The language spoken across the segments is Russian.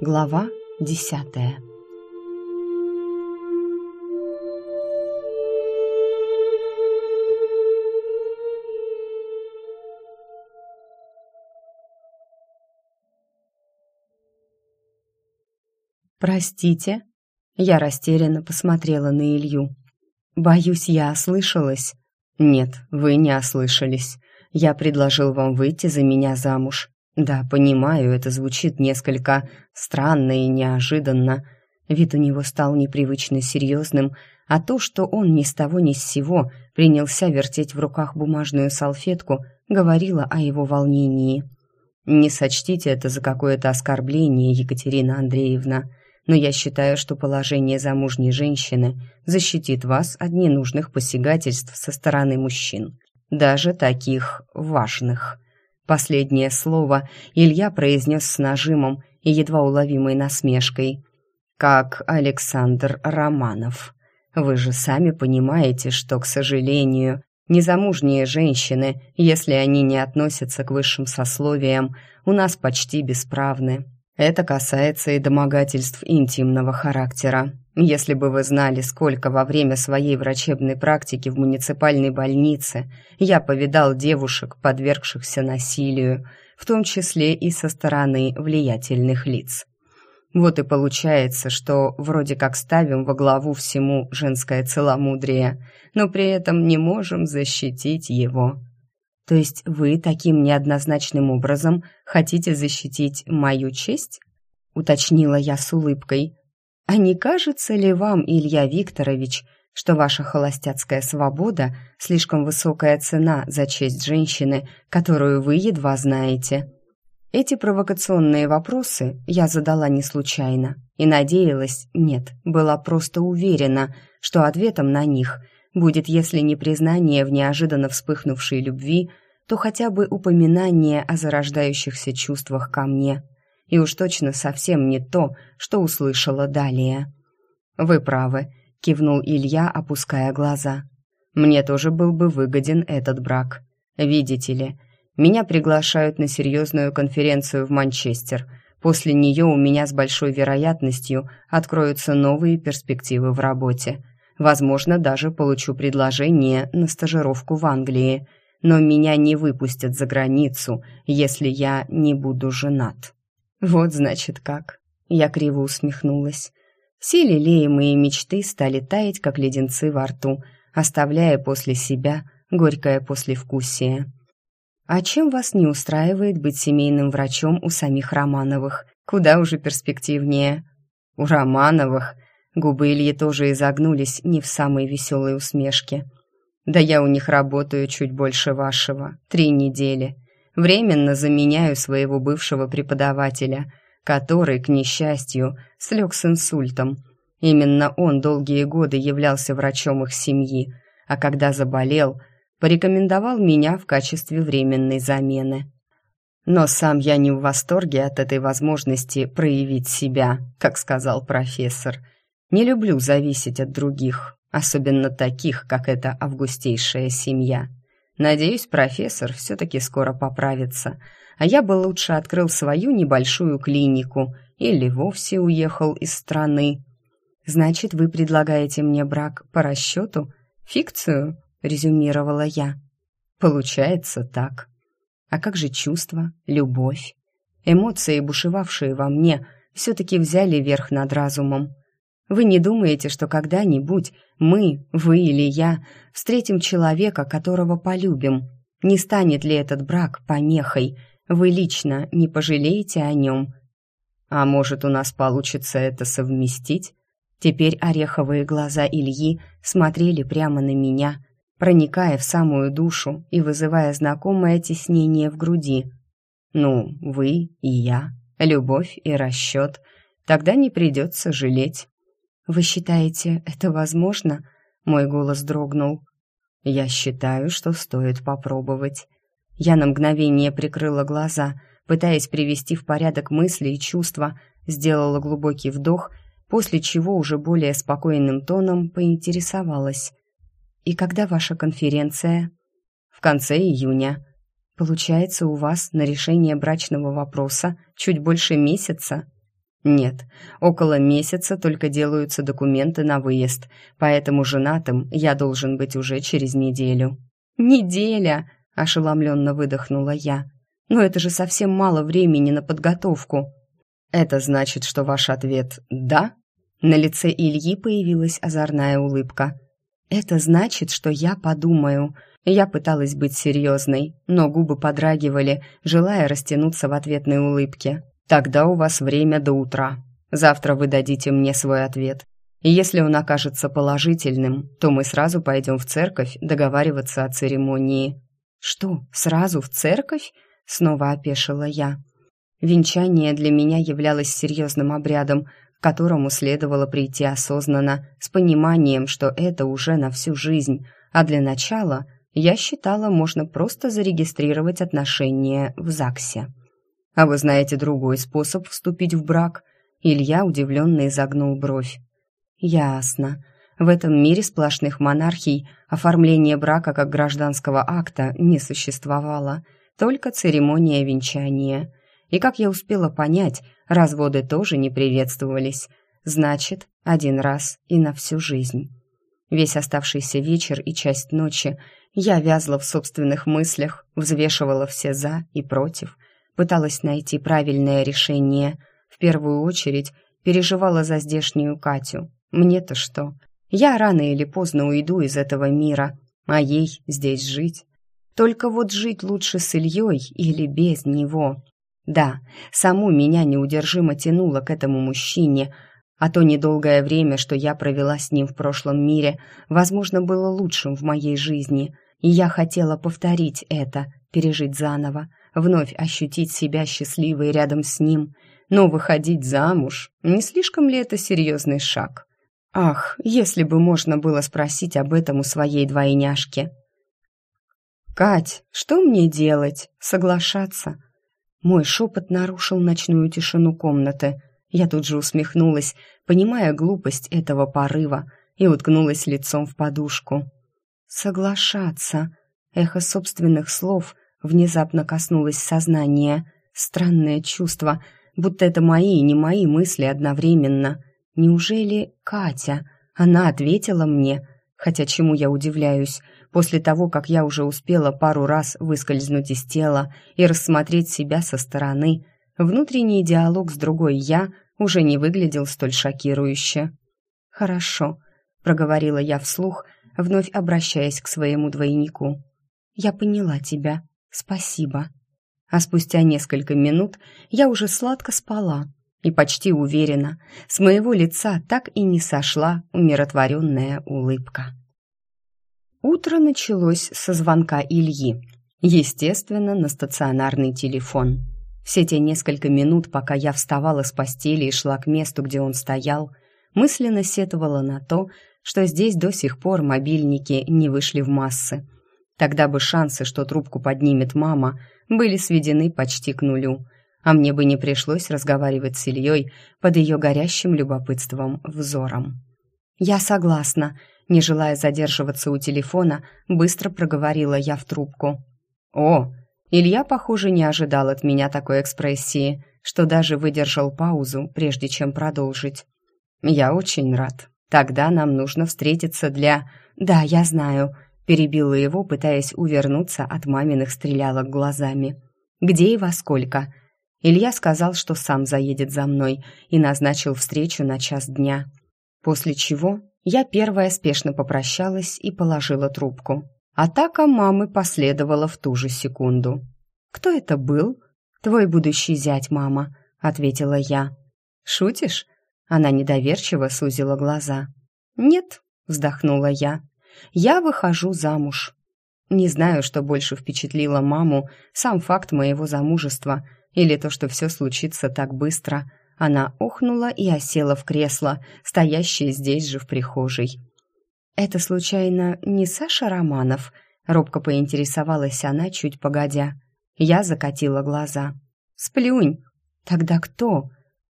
Глава десятая «Простите?» Я растерянно посмотрела на Илью. «Боюсь, я ослышалась». «Нет, вы не ослышались. Я предложил вам выйти за меня замуж. Да, понимаю, это звучит несколько странно и неожиданно. Вид у него стал непривычно серьезным, а то, что он ни с того ни с сего принялся вертеть в руках бумажную салфетку, говорило о его волнении. «Не сочтите это за какое-то оскорбление, Екатерина Андреевна но я считаю, что положение замужней женщины защитит вас от ненужных посягательств со стороны мужчин, даже таких важных. Последнее слово Илья произнес с нажимом и едва уловимой насмешкой. «Как Александр Романов. Вы же сами понимаете, что, к сожалению, незамужние женщины, если они не относятся к высшим сословиям, у нас почти бесправны. Это касается и домогательств интимного характера. Если бы вы знали, сколько во время своей врачебной практики в муниципальной больнице я повидал девушек, подвергшихся насилию, в том числе и со стороны влиятельных лиц. Вот и получается, что вроде как ставим во главу всему женское целомудрие, но при этом не можем защитить его. То есть вы таким неоднозначным образом хотите защитить мою честь? уточнила я с улыбкой. А не кажется ли вам, Илья Викторович, что ваша холостяцкая свобода слишком высокая цена за честь женщины, которую вы едва знаете? Эти провокационные вопросы я задала не случайно и надеялась, нет, была просто уверена, что ответом на них – будет, если не признание в неожиданно вспыхнувшей любви, то хотя бы упоминание о зарождающихся чувствах ко мне. И уж точно совсем не то, что услышала далее. «Вы правы», — кивнул Илья, опуская глаза. «Мне тоже был бы выгоден этот брак. Видите ли, меня приглашают на серьезную конференцию в Манчестер. После нее у меня с большой вероятностью откроются новые перспективы в работе. Возможно, даже получу предложение на стажировку в Англии, но меня не выпустят за границу, если я не буду женат. Вот значит как. Я криво усмехнулась. Все лелеемые мечты стали таять, как леденцы во рту, оставляя после себя горькое послевкусие. А чем вас не устраивает быть семейным врачом у самих Романовых? Куда уже перспективнее. У Романовых Губы Ильи тоже изогнулись не в самой веселой усмешке. «Да я у них работаю чуть больше вашего. Три недели. Временно заменяю своего бывшего преподавателя, который, к несчастью, слег с инсультом. Именно он долгие годы являлся врачом их семьи, а когда заболел, порекомендовал меня в качестве временной замены. Но сам я не в восторге от этой возможности проявить себя, как сказал профессор – не люблю зависеть от других, особенно таких, как эта августейшая семья. Надеюсь, профессор все-таки скоро поправится, а я бы лучше открыл свою небольшую клинику или вовсе уехал из страны. Значит, вы предлагаете мне брак по расчету? Фикцию? Резюмировала я. Получается так. А как же чувства, любовь? Эмоции, бушевавшие во мне, все-таки взяли верх над разумом. Вы не думаете, что когда-нибудь мы, вы или я, встретим человека, которого полюбим? Не станет ли этот брак помехой? Вы лично не пожалеете о нем? А может, у нас получится это совместить? Теперь ореховые глаза Ильи смотрели прямо на меня, проникая в самую душу и вызывая знакомое теснение в груди. Ну, вы и я, любовь и расчет. Тогда не придется жалеть. «Вы считаете, это возможно?» Мой голос дрогнул. «Я считаю, что стоит попробовать». Я на мгновение прикрыла глаза, пытаясь привести в порядок мысли и чувства, сделала глубокий вдох, после чего уже более спокойным тоном поинтересовалась. «И когда ваша конференция?» «В конце июня». «Получается, у вас на решение брачного вопроса чуть больше месяца?» Нет, около месяца только делаются документы на выезд, поэтому женатым я должен быть уже через неделю. Неделя, ошеломленно выдохнула я. Но это же совсем мало времени на подготовку. Это значит, что ваш ответ «да»? На лице Ильи появилась озорная улыбка. Это значит, что я подумаю. Я пыталась быть серьезной, но губы подрагивали, желая растянуться в ответной улыбке. Тогда у вас время до утра. Завтра вы дадите мне свой ответ. Если он окажется положительным, то мы сразу пойдем в церковь договариваться о церемонии. Что, сразу в церковь? Снова опешила я. Венчание для меня являлось серьезным обрядом, к которому следовало прийти осознанно, с пониманием, что это уже на всю жизнь, а для начала я считала, можно просто зарегистрировать отношения в ЗАГСе. «А вы знаете другой способ вступить в брак?» Илья удивленно изогнул бровь. «Ясно. В этом мире сплошных монархий оформление брака как гражданского акта не существовало, только церемония венчания. И, как я успела понять, разводы тоже не приветствовались. Значит, один раз и на всю жизнь». Весь оставшийся вечер и часть ночи я вязла в собственных мыслях, взвешивала все «за» и «против», пыталась найти правильное решение. В первую очередь переживала за здешнюю Катю. Мне-то что? Я рано или поздно уйду из этого мира, а ей здесь жить. Только вот жить лучше с Ильей или без него. Да, саму меня неудержимо тянуло к этому мужчине, а то недолгое время, что я провела с ним в прошлом мире, возможно, было лучшим в моей жизни, и я хотела повторить это, пережить заново, вновь ощутить себя счастливой рядом с ним. Но выходить замуж, не слишком ли это серьезный шаг? Ах, если бы можно было спросить об этом у своей двойняшки. «Кать, что мне делать? Соглашаться?» Мой шепот нарушил ночную тишину комнаты. Я тут же усмехнулась, понимая глупость этого порыва, и уткнулась лицом в подушку. «Соглашаться!» Эхо собственных слов Внезапно коснулось сознания. Странное чувство, будто это мои и не мои мысли одновременно. Неужели Катя? Она ответила мне, хотя чему я удивляюсь, после того, как я уже успела пару раз выскользнуть из тела и рассмотреть себя со стороны, внутренний диалог с другой «я» уже не выглядел столь шокирующе. «Хорошо», — проговорила я вслух, вновь обращаясь к своему двойнику. «Я поняла тебя. «Спасибо». А спустя несколько минут я уже сладко спала и почти уверена, с моего лица так и не сошла умиротворенная улыбка. Утро началось со звонка Ильи, естественно, на стационарный телефон. Все те несколько минут, пока я вставала с постели и шла к месту, где он стоял, мысленно сетовала на то, что здесь до сих пор мобильники не вышли в массы, Тогда бы шансы, что трубку поднимет мама, были сведены почти к нулю, а мне бы не пришлось разговаривать с Ильей под ее горящим любопытством взором. «Я согласна», не желая задерживаться у телефона, быстро проговорила я в трубку. «О!» Илья, похоже, не ожидал от меня такой экспрессии, что даже выдержал паузу, прежде чем продолжить. «Я очень рад. Тогда нам нужно встретиться для...» «Да, я знаю», Перебила его, пытаясь увернуться от маминых стрелялок глазами. «Где и во сколько?» Илья сказал, что сам заедет за мной и назначил встречу на час дня. После чего я первая спешно попрощалась и положила трубку. Атака мамы последовала в ту же секунду. «Кто это был?» «Твой будущий зять, мама», — ответила я. «Шутишь?» Она недоверчиво сузила глаза. «Нет», — вздохнула я я выхожу замуж. Не знаю, что больше впечатлило маму, сам факт моего замужества или то, что все случится так быстро. Она охнула и осела в кресло, стоящее здесь же в прихожей. «Это, случайно, не Саша Романов?» — робко поинтересовалась она, чуть погодя. Я закатила глаза. «Сплюнь!» «Тогда кто?»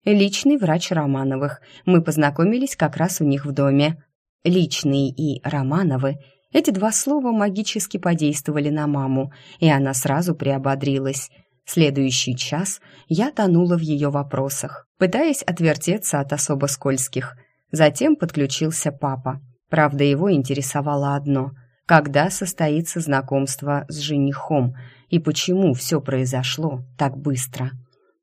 «Личный врач Романовых. Мы познакомились как раз у них в доме». Личные и Романовы эти два слова магически подействовали на маму, и она сразу приободрилась. Следующий час я тонула в ее вопросах, пытаясь отвертеться от особо скользких. Затем подключился папа. Правда, его интересовало одно — когда состоится знакомство с женихом и почему все произошло так быстро.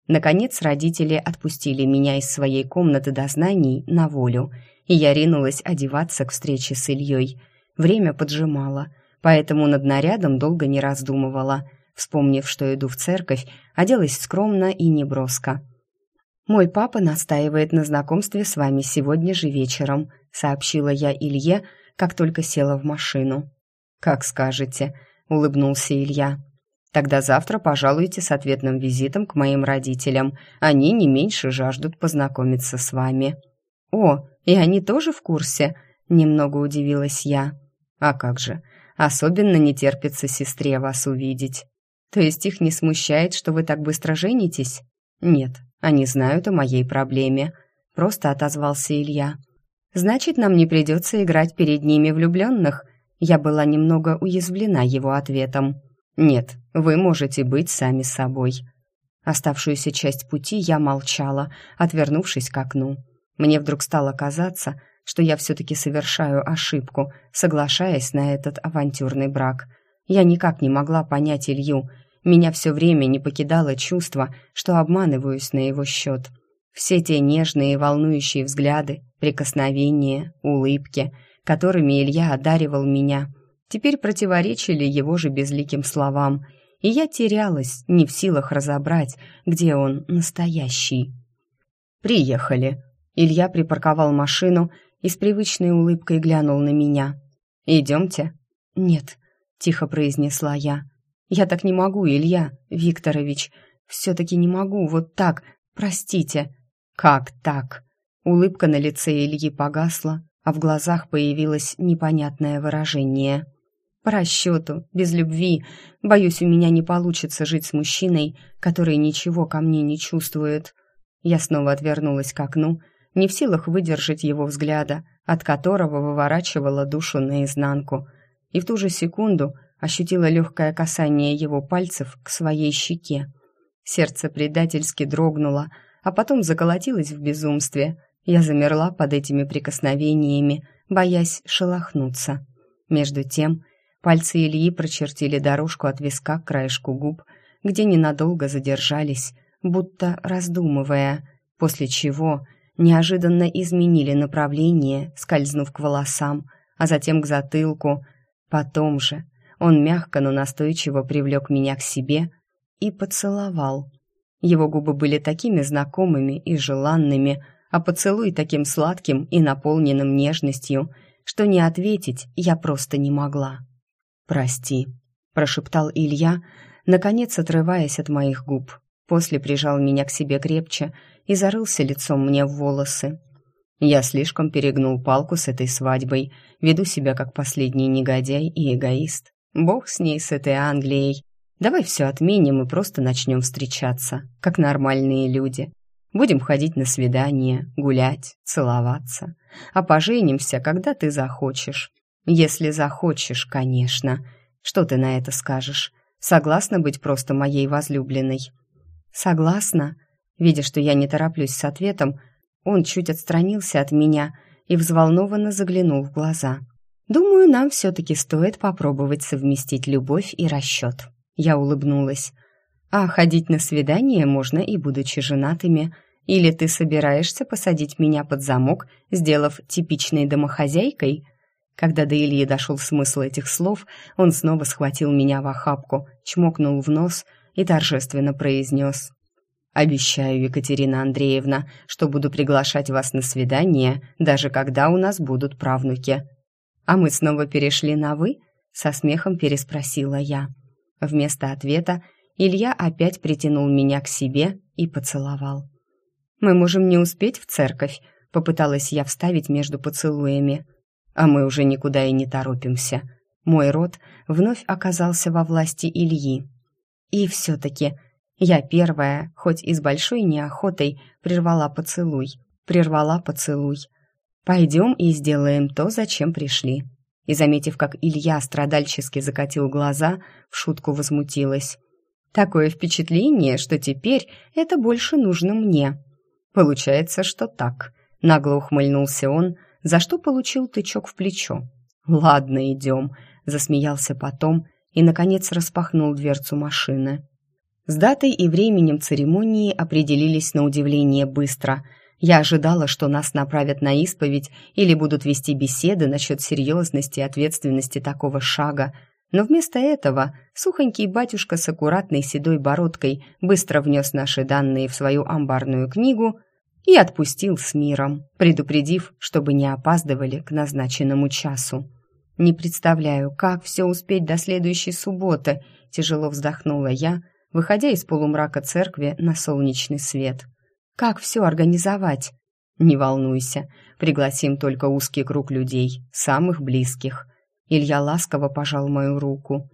Наконец родители отпустили меня из своей комнаты дознаний на волю, и я ринулась одеваться к встрече с Ильей. Время поджимало, поэтому над нарядом долго не раздумывала. Вспомнив, что иду в церковь, оделась скромно и неброско. «Мой папа настаивает на знакомстве с вами сегодня же вечером», сообщила я Илье, как только села в машину. «Как скажете», — улыбнулся Илья. Тогда завтра пожалуйте с ответным визитом к моим родителям. Они не меньше жаждут познакомиться с вами». «О, и они тоже в курсе?» — немного удивилась я. «А как же? Особенно не терпится сестре вас увидеть. То есть их не смущает, что вы так быстро женитесь?» «Нет, они знают о моей проблеме», — просто отозвался Илья. «Значит, нам не придется играть перед ними влюбленных?» Я была немного уязвлена его ответом. «Нет, вы можете быть сами собой». Оставшуюся часть пути я молчала, отвернувшись к окну. Мне вдруг стало казаться, что я все-таки совершаю ошибку, соглашаясь на этот авантюрный брак. Я никак не могла понять Илью. Меня все время не покидало чувство, что обманываюсь на его счет. Все те нежные и волнующие взгляды, прикосновения, улыбки, которыми Илья одаривал меня — теперь противоречили его же безликим словам, и я терялась, не в силах разобрать, где он настоящий. «Приехали». Илья припарковал машину и с привычной улыбкой глянул на меня. «Идемте?» «Нет», — тихо произнесла я. «Я так не могу, Илья Викторович. Все-таки не могу, вот так, простите». «Как так?» Улыбка на лице Ильи погасла, а в глазах появилось непонятное выражение. По расчету, без любви. Боюсь, у меня не получится жить с мужчиной, который ничего ко мне не чувствует. Я снова отвернулась к окну, не в силах выдержать его взгляда, от которого выворачивала душу наизнанку. И в ту же секунду ощутила легкое касание его пальцев к своей щеке. Сердце предательски дрогнуло, а потом заколотилось в безумстве. Я замерла под этими прикосновениями, боясь шелохнуться. Между тем Пальцы Ильи прочертили дорожку от виска к краешку губ, где ненадолго задержались, будто раздумывая, после чего неожиданно изменили направление, скользнув к волосам, а затем к затылку. Потом же он мягко, но настойчиво привлек меня к себе и поцеловал. Его губы были такими знакомыми и желанными, а поцелуй таким сладким и наполненным нежностью, что не ответить я просто не могла. «Прости», — прошептал Илья, наконец отрываясь от моих губ. После прижал меня к себе крепче и зарылся лицом мне в волосы. Я слишком перегнул палку с этой свадьбой, веду себя как последний негодяй и эгоист. Бог с ней, с этой Англией. Давай все отменим и просто начнем встречаться, как нормальные люди. Будем ходить на свидания, гулять, целоваться. А поженимся, когда ты захочешь. Если захочешь, конечно. Что ты на это скажешь? Согласна быть просто моей возлюбленной? Согласна. Видя, что я не тороплюсь с ответом, он чуть отстранился от меня и взволнованно заглянул в глаза. «Думаю, нам все-таки стоит попробовать совместить любовь и расчет». Я улыбнулась. «А ходить на свидание можно и будучи женатыми. Или ты собираешься посадить меня под замок, сделав типичной домохозяйкой?» Когда до Ильи дошел смысл этих слов, он снова схватил меня в охапку, чмокнул в нос и торжественно произнес. «Обещаю, Екатерина Андреевна, что буду приглашать вас на свидание, даже когда у нас будут правнуки». «А мы снова перешли на «вы»?» — со смехом переспросила я. Вместо ответа Илья опять притянул меня к себе и поцеловал. «Мы можем не успеть в церковь», — попыталась я вставить между поцелуями а мы уже никуда и не торопимся. Мой род вновь оказался во власти Ильи. И все-таки я первая, хоть и с большой неохотой, прервала поцелуй. Прервала поцелуй. «Пойдем и сделаем то, зачем пришли». И, заметив, как Илья страдальчески закатил глаза, в шутку возмутилась. Такое впечатление, что теперь это больше нужно мне. Получается, что так. Нагло ухмыльнулся он, за что получил тычок в плечо. «Ладно, идем», — засмеялся потом и, наконец, распахнул дверцу машины. С датой и временем церемонии определились на удивление быстро. Я ожидала, что нас направят на исповедь или будут вести беседы насчет серьезности и ответственности такого шага, но вместо этого сухонький батюшка с аккуратной седой бородкой быстро внес наши данные в свою амбарную книгу и отпустил с миром, предупредив, чтобы не опаздывали к назначенному часу. «Не представляю, как все успеть до следующей субботы», — тяжело вздохнула я, выходя из полумрака церкви на солнечный свет. «Как все организовать?» «Не волнуйся, пригласим только узкий круг людей, самых близких». Илья ласково пожал мою руку.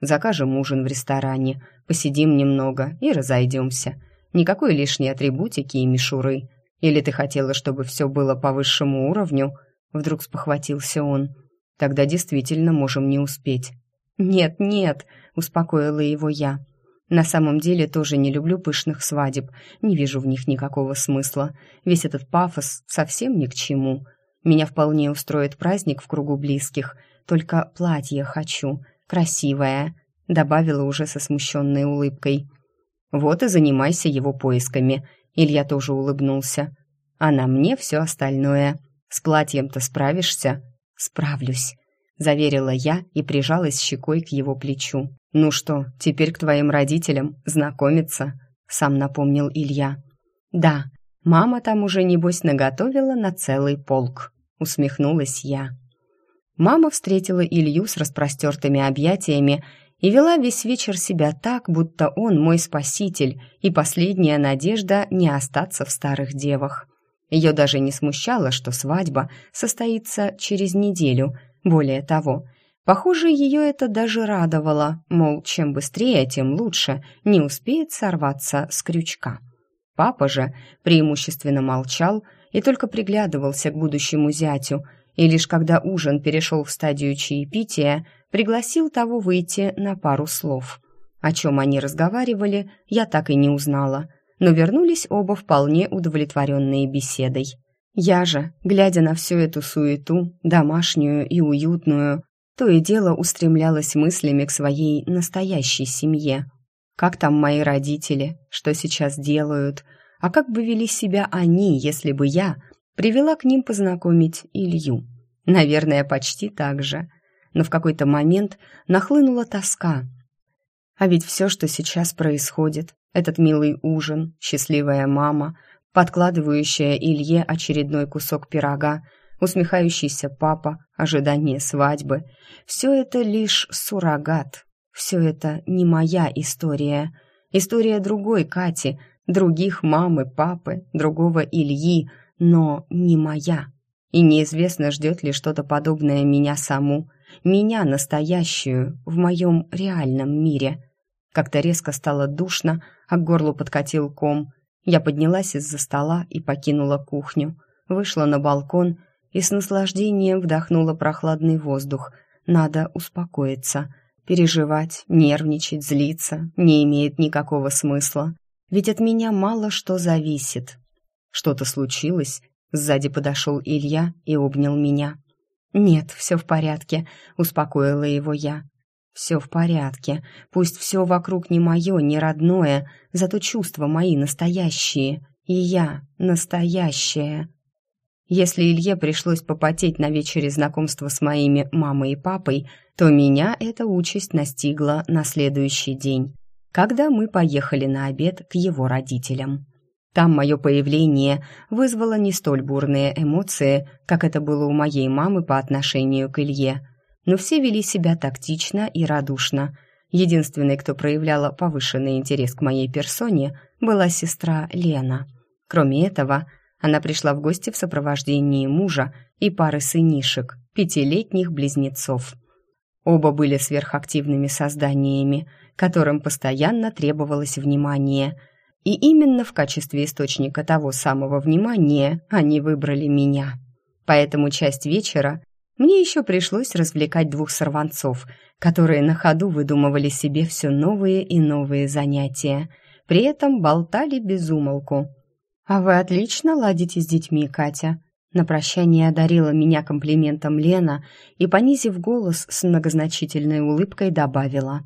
«Закажем ужин в ресторане, посидим немного и разойдемся. Никакой лишней атрибутики и мишуры. Или ты хотела, чтобы все было по высшему уровню?» Вдруг спохватился он. Тогда действительно можем не успеть». «Нет, нет», — успокоила его я. «На самом деле тоже не люблю пышных свадеб, не вижу в них никакого смысла. Весь этот пафос совсем ни к чему. Меня вполне устроит праздник в кругу близких, только платье хочу, красивое», — добавила уже со смущенной улыбкой. «Вот и занимайся его поисками», — Илья тоже улыбнулся. «А на мне все остальное. С платьем-то справишься?» «Справлюсь», — заверила я и прижалась щекой к его плечу. «Ну что, теперь к твоим родителям знакомиться?» — сам напомнил Илья. «Да, мама там уже, небось, наготовила на целый полк», — усмехнулась я. Мама встретила Илью с распростертыми объятиями и вела весь вечер себя так, будто он мой спаситель и последняя надежда не остаться в старых девах. Ее даже не смущало, что свадьба состоится через неделю. Более того, похоже, ее это даже радовало, мол, чем быстрее, тем лучше, не успеет сорваться с крючка. Папа же преимущественно молчал и только приглядывался к будущему зятю, и лишь когда ужин перешел в стадию чаепития, пригласил того выйти на пару слов. О чем они разговаривали, я так и не узнала – но вернулись оба вполне удовлетворенные беседой. Я же, глядя на всю эту суету, домашнюю и уютную, то и дело устремлялась мыслями к своей настоящей семье. Как там мои родители, что сейчас делают, а как бы вели себя они, если бы я привела к ним познакомить Илью? Наверное, почти так же. Но в какой-то момент нахлынула тоска. А ведь все, что сейчас происходит, этот милый ужин, счастливая мама, подкладывающая Илье очередной кусок пирога, усмехающийся папа, ожидание свадьбы. Все это лишь суррогат. Все это не моя история. История другой Кати, других мамы, папы, другого Ильи, но не моя. И неизвестно, ждет ли что-то подобное меня саму, меня настоящую, в моем реальном мире. Как-то резко стало душно, а к горлу подкатил ком. Я поднялась из-за стола и покинула кухню. Вышла на балкон и с наслаждением вдохнула прохладный воздух. Надо успокоиться. Переживать, нервничать, злиться не имеет никакого смысла. Ведь от меня мало что зависит. Что-то случилось? Сзади подошел Илья и обнял меня. «Нет, все в порядке», — успокоила его я. Все в порядке. Пусть все вокруг не мое, не родное, зато чувства мои настоящие. И я настоящая. Если Илье пришлось попотеть на вечере знакомства с моими мамой и папой, то меня эта участь настигла на следующий день, когда мы поехали на обед к его родителям. Там мое появление вызвало не столь бурные эмоции, как это было у моей мамы по отношению к Илье – но все вели себя тактично и радушно. Единственной, кто проявляла повышенный интерес к моей персоне, была сестра Лена. Кроме этого, она пришла в гости в сопровождении мужа и пары сынишек, пятилетних близнецов. Оба были сверхактивными созданиями, которым постоянно требовалось внимание. И именно в качестве источника того самого внимания они выбрали меня. Поэтому часть вечера Мне еще пришлось развлекать двух сорванцов, которые на ходу выдумывали себе все новые и новые занятия. При этом болтали без умолку. «А вы отлично ладите с детьми, Катя», на прощание одарила меня комплиментом Лена и, понизив голос, с многозначительной улыбкой добавила.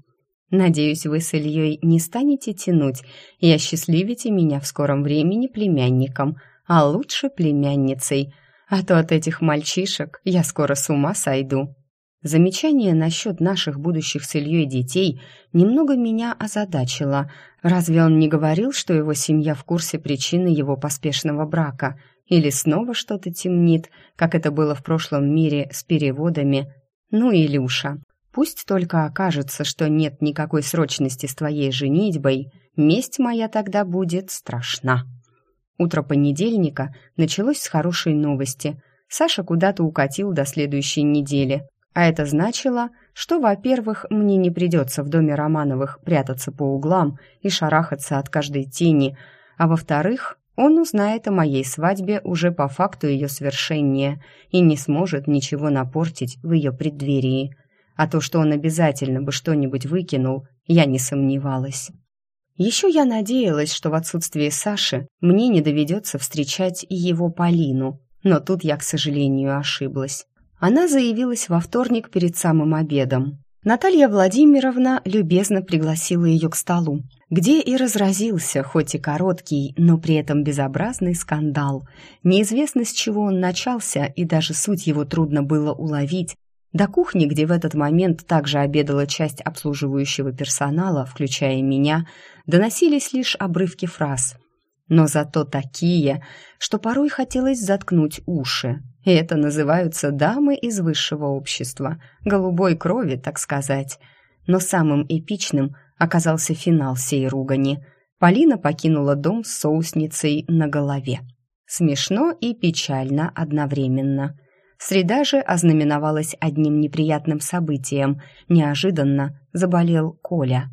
«Надеюсь, вы с Ильей не станете тянуть и осчастливите меня в скором времени племянником, а лучше племянницей, а то от этих мальчишек я скоро с ума сойду». Замечание насчет наших будущих с Ильей детей немного меня озадачило. Разве он не говорил, что его семья в курсе причины его поспешного брака? Или снова что-то темнит, как это было в прошлом мире с переводами? Ну, Илюша, пусть только окажется, что нет никакой срочности с твоей женитьбой, месть моя тогда будет страшна. Утро понедельника началось с хорошей новости. Саша куда-то укатил до следующей недели. А это значило, что, во-первых, мне не придется в доме Романовых прятаться по углам и шарахаться от каждой тени, а во-вторых, он узнает о моей свадьбе уже по факту ее свершения и не сможет ничего напортить в ее преддверии. А то, что он обязательно бы что-нибудь выкинул, я не сомневалась. Еще я надеялась, что в отсутствие Саши мне не доведется встречать его Полину, но тут я, к сожалению, ошиблась. Она заявилась во вторник перед самым обедом. Наталья Владимировна любезно пригласила ее к столу, где и разразился, хоть и короткий, но при этом безобразный скандал. Неизвестно, с чего он начался, и даже суть его трудно было уловить, до кухни, где в этот момент также обедала часть обслуживающего персонала, включая меня, доносились лишь обрывки фраз. Но зато такие, что порой хотелось заткнуть уши. И это называются дамы из высшего общества, голубой крови, так сказать. Но самым эпичным оказался финал сей ругани. Полина покинула дом с соусницей на голове. Смешно и печально одновременно – Среда же ознаменовалась одним неприятным событием. Неожиданно заболел Коля.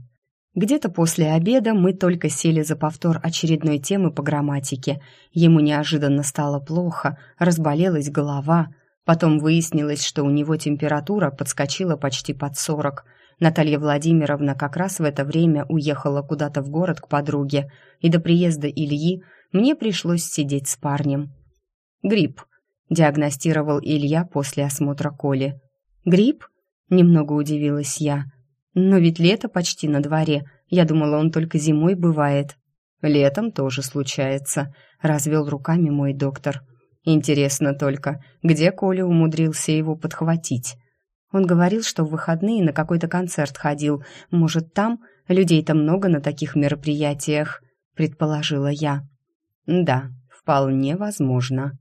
Где-то после обеда мы только сели за повтор очередной темы по грамматике. Ему неожиданно стало плохо, разболелась голова. Потом выяснилось, что у него температура подскочила почти под сорок. Наталья Владимировна как раз в это время уехала куда-то в город к подруге, и до приезда Ильи мне пришлось сидеть с парнем. Грипп диагностировал Илья после осмотра Коли. «Грипп?» — немного удивилась я. «Но ведь лето почти на дворе. Я думала, он только зимой бывает». «Летом тоже случается», — развел руками мой доктор. «Интересно только, где Коля умудрился его подхватить?» Он говорил, что в выходные на какой-то концерт ходил. Может, там? Людей-то много на таких мероприятиях, предположила я. Да, вполне возможно.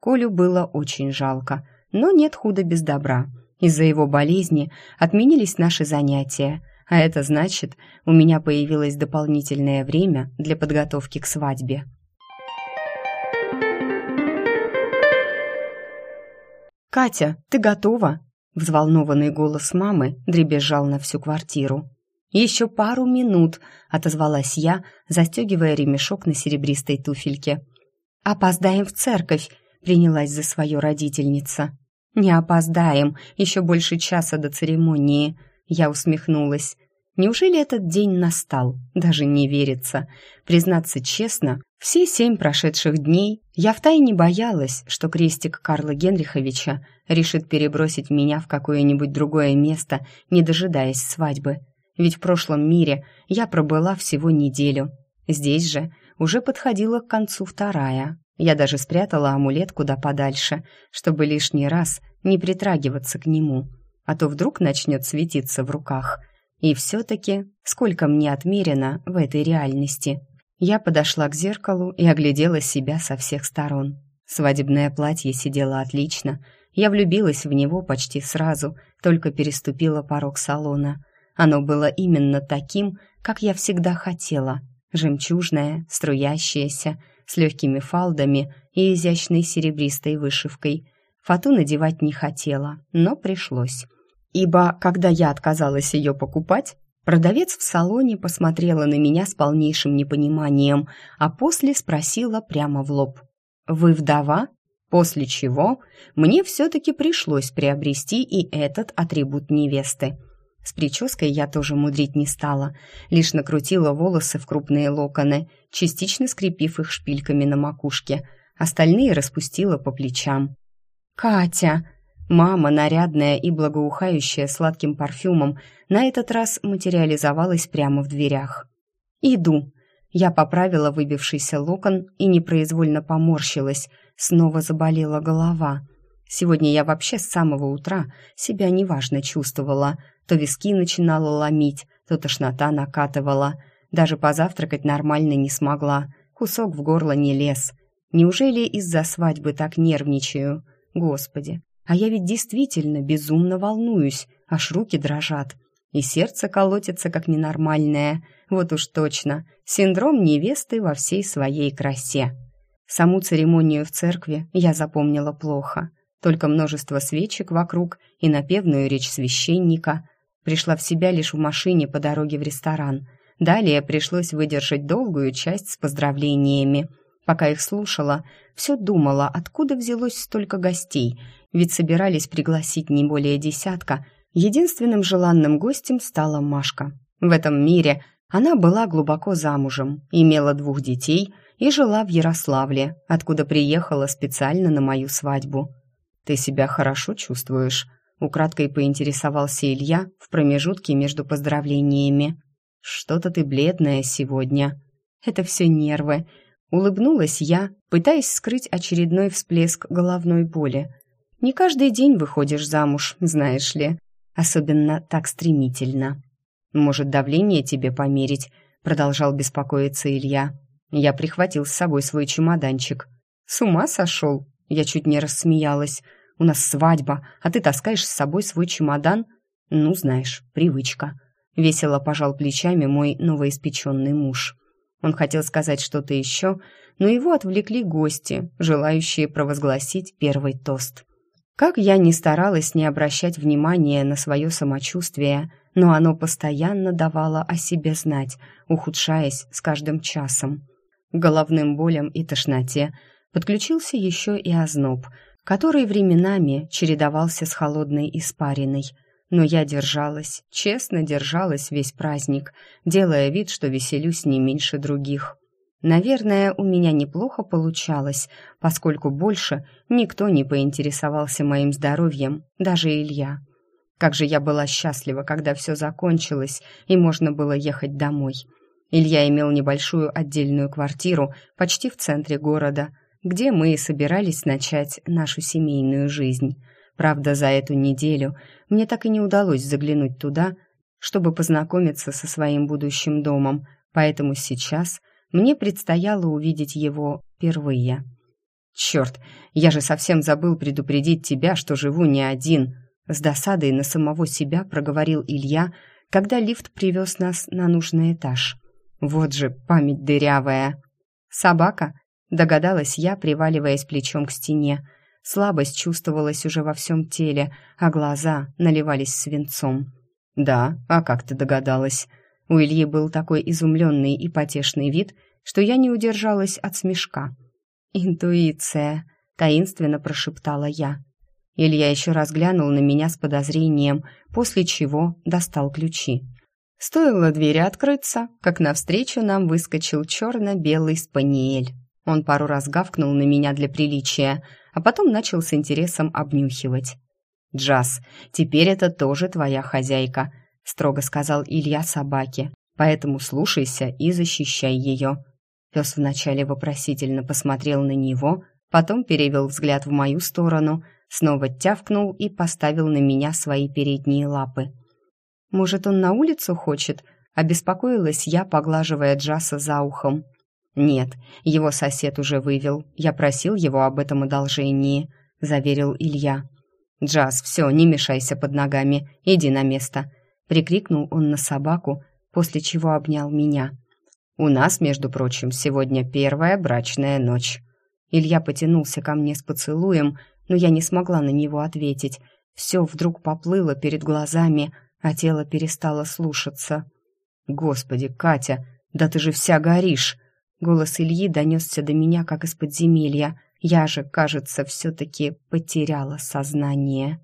Колю было очень жалко, но нет худа без добра. Из-за его болезни отменились наши занятия, а это значит, у меня появилось дополнительное время для подготовки к свадьбе. «Катя, ты готова?» Взволнованный голос мамы дребезжал на всю квартиру. «Еще пару минут», — отозвалась я, застегивая ремешок на серебристой туфельке. «Опоздаем в церковь», принялась за свою родительница. «Не опоздаем, еще больше часа до церемонии», — я усмехнулась. Неужели этот день настал? Даже не верится. Признаться честно, все семь прошедших дней я втайне боялась, что крестик Карла Генриховича решит перебросить меня в какое-нибудь другое место, не дожидаясь свадьбы. Ведь в прошлом мире я пробыла всего неделю. Здесь же уже подходила к концу вторая. Я даже спрятала амулет куда подальше, чтобы лишний раз не притрагиваться к нему, а то вдруг начнет светиться в руках. И все-таки, сколько мне отмерено в этой реальности? Я подошла к зеркалу и оглядела себя со всех сторон. Свадебное платье сидело отлично. Я влюбилась в него почти сразу, только переступила порог салона. Оно было именно таким, как я всегда хотела. Жемчужное, струящееся, с легкими фалдами и изящной серебристой вышивкой. Фату надевать не хотела, но пришлось. Ибо, когда я отказалась ее покупать, продавец в салоне посмотрела на меня с полнейшим непониманием, а после спросила прямо в лоб. «Вы вдова?» После чего мне все-таки пришлось приобрести и этот атрибут невесты. С прической я тоже мудрить не стала, лишь накрутила волосы в крупные локоны, частично скрепив их шпильками на макушке, остальные распустила по плечам. «Катя!» Мама, нарядная и благоухающая сладким парфюмом, на этот раз материализовалась прямо в дверях. «Иду!» Я поправила выбившийся локон и непроизвольно поморщилась, снова заболела голова. Сегодня я вообще с самого утра себя неважно чувствовала. То виски начинала ломить, то тошнота накатывала. Даже позавтракать нормально не смогла. Кусок в горло не лез. Неужели из-за свадьбы так нервничаю? Господи, а я ведь действительно безумно волнуюсь, аж руки дрожат. И сердце колотится как ненормальное. Вот уж точно, синдром невесты во всей своей красе. Саму церемонию в церкви я запомнила плохо. Только множество свечек вокруг и напевную речь священника. Пришла в себя лишь в машине по дороге в ресторан. Далее пришлось выдержать долгую часть с поздравлениями. Пока их слушала, все думала, откуда взялось столько гостей – ведь собирались пригласить не более десятка. Единственным желанным гостем стала Машка. В этом мире она была глубоко замужем, имела двух детей и жила в Ярославле, откуда приехала специально на мою свадьбу. «Ты себя хорошо чувствуешь?» Украдкой поинтересовался Илья в промежутке между поздравлениями. «Что-то ты бледная сегодня». «Это все нервы», — улыбнулась я, пытаясь скрыть очередной всплеск головной боли. Не каждый день выходишь замуж, знаешь ли, особенно так стремительно. Может, давление тебе померить, продолжал беспокоиться Илья. Я прихватил с собой свой чемоданчик. С ума сошел? Я чуть не рассмеялась. У нас свадьба, а ты таскаешь с собой свой чемодан? Ну, знаешь, привычка. Весело пожал плечами мой новоиспеченный муж. Он хотел сказать что-то еще, но его отвлекли гости, желающие провозгласить первый тост. Как я ни старалась не обращать внимания на свое самочувствие, но оно постоянно давало о себе знать, ухудшаясь с каждым часом. К головным болям и тошноте подключился еще и озноб, который временами чередовался с холодной испариной. Но я держалась, честно держалась весь праздник, делая вид, что веселюсь не меньше других. Наверное, у меня неплохо получалось, поскольку больше никто не поинтересовался моим здоровьем, даже Илья. Как же я была счастлива, когда все закончилось, и можно было ехать домой. Илья имел небольшую отдельную квартиру почти в центре города, где мы и собирались начать нашу семейную жизнь. Правда, за эту неделю мне так и не удалось заглянуть туда, чтобы познакомиться со своим будущим домом, поэтому сейчас мне предстояло увидеть его впервые. «Черт, я же совсем забыл предупредить тебя, что живу не один», с досадой на самого себя проговорил Илья, когда лифт привез нас на нужный этаж. «Вот же память дырявая!» «Собака?» — догадалась я, приваливаясь плечом к стене. Слабость чувствовалась уже во всем теле, а глаза наливались свинцом. «Да, а как ты догадалась?» У Ильи был такой изумленный и потешный вид, что я не удержалась от смешка. «Интуиция», — таинственно прошептала я. Илья еще раз глянул на меня с подозрением, после чего достал ключи. Стоило двери открыться, как навстречу нам выскочил черно-белый спаниель. Он пару раз гавкнул на меня для приличия, а потом начал с интересом обнюхивать. «Джаз, теперь это тоже твоя хозяйка», строго сказал Илья собаке. Поэтому слушайся и защищай ее. Пес вначале вопросительно посмотрел на него, потом перевел взгляд в мою сторону, снова тявкнул и поставил на меня свои передние лапы. «Может, он на улицу хочет?» — обеспокоилась я, поглаживая Джаса за ухом. «Нет, его сосед уже вывел. Я просил его об этом одолжении», — заверил Илья. «Джаз, все, не мешайся под ногами, иди на место прикрикнул он на собаку, после чего обнял меня. У нас, между прочим, сегодня первая брачная ночь. Илья потянулся ко мне с поцелуем, но я не смогла на него ответить. Все вдруг поплыло перед глазами, а тело перестало слушаться. Господи, Катя, да ты же вся горишь. Голос Ильи донесся до меня, как из подземелья. Я же, кажется, все-таки потеряла сознание.